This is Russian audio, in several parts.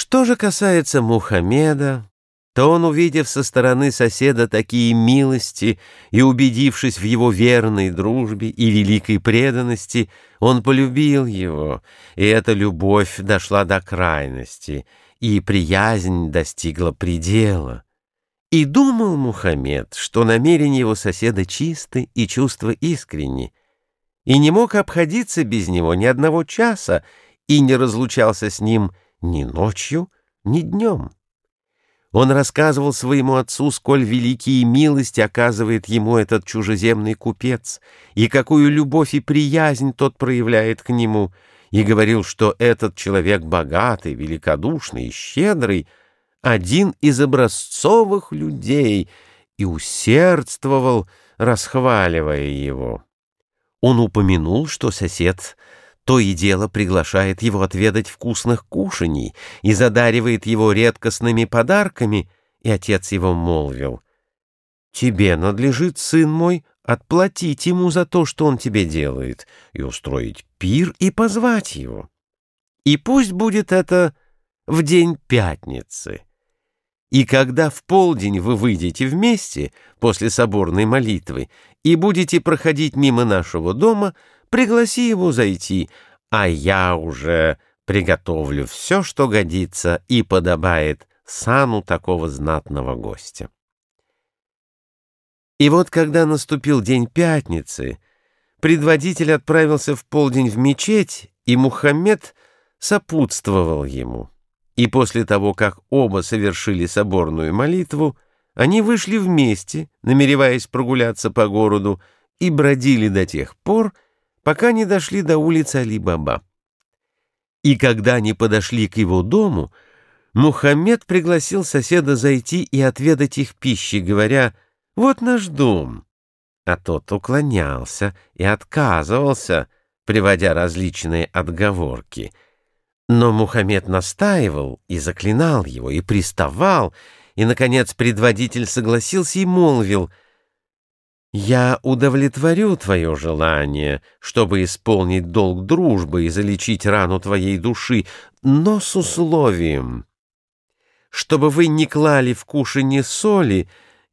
Что же касается Мухаммеда, то он, увидев со стороны соседа такие милости и убедившись в его верной дружбе и великой преданности, он полюбил его, и эта любовь дошла до крайности, и приязнь достигла предела. И думал Мухаммед, что намерения его соседа чисты и чувства искренни, и не мог обходиться без него ни одного часа и не разлучался с ним ни ночью, ни днем. Он рассказывал своему отцу, сколь великие милости оказывает ему этот чужеземный купец, и какую любовь и приязнь тот проявляет к нему, и говорил, что этот человек богатый, великодушный и щедрый, один из образцовых людей, и усердствовал, расхваливая его. Он упомянул, что сосед то и дело приглашает его отведать вкусных кушаний и задаривает его редкостными подарками, и отец его молвил, «Тебе надлежит, сын мой, отплатить ему за то, что он тебе делает, и устроить пир и позвать его. И пусть будет это в день пятницы». И когда в полдень вы выйдете вместе после соборной молитвы и будете проходить мимо нашего дома, пригласи его зайти, а я уже приготовлю все, что годится и подобает сану такого знатного гостя. И вот когда наступил день пятницы, предводитель отправился в полдень в мечеть, и Мухаммед сопутствовал ему. И после того, как оба совершили соборную молитву, они вышли вместе, намереваясь прогуляться по городу, и бродили до тех пор, пока не дошли до улицы Али-Баба. И когда они подошли к его дому, Мухаммед пригласил соседа зайти и отведать их пищи, говоря «Вот наш дом». А тот уклонялся и отказывался, приводя различные отговорки. Но Мухаммед настаивал и заклинал его, и приставал, и, наконец, предводитель согласился и молвил — я удовлетворю твое желание, чтобы исполнить долг дружбы и залечить рану твоей души, но с условием, чтобы вы не клали в кушанье соли,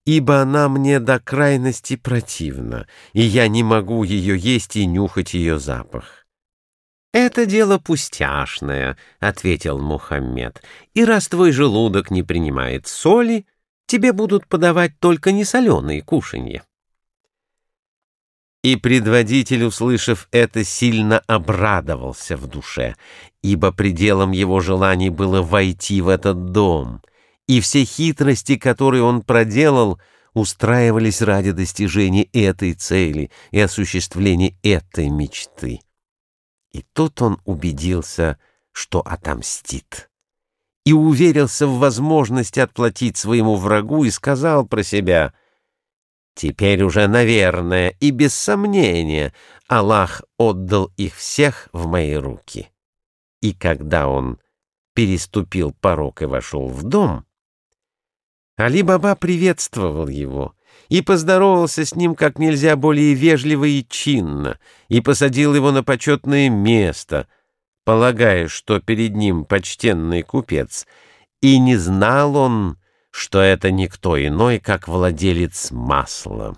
ибо она мне до крайности противна, и я не могу ее есть и нюхать ее запах. «Это дело пустяшное», — ответил Мухаммед, «и раз твой желудок не принимает соли, тебе будут подавать только несоленые кушанья». И предводитель, услышав это, сильно обрадовался в душе, ибо пределом его желаний было войти в этот дом, и все хитрости, которые он проделал, устраивались ради достижения этой цели и осуществления этой мечты. И тут он убедился, что отомстит, и уверился в возможности отплатить своему врагу и сказал про себя — Теперь уже, наверное, и без сомнения, Аллах отдал их всех в мои руки. И когда он переступил порог и вошел в дом, Али-Баба приветствовал его и поздоровался с ним как нельзя более вежливо и чинно, и посадил его на почетное место, полагая, что перед ним почтенный купец, и не знал он, что это никто иной, как владелец масла.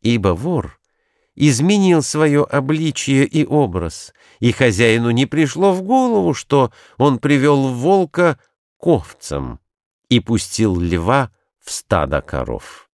Ибо вор изменил свое обличие и образ, и хозяину не пришло в голову, что он привел волка к овцам и пустил льва в стадо коров.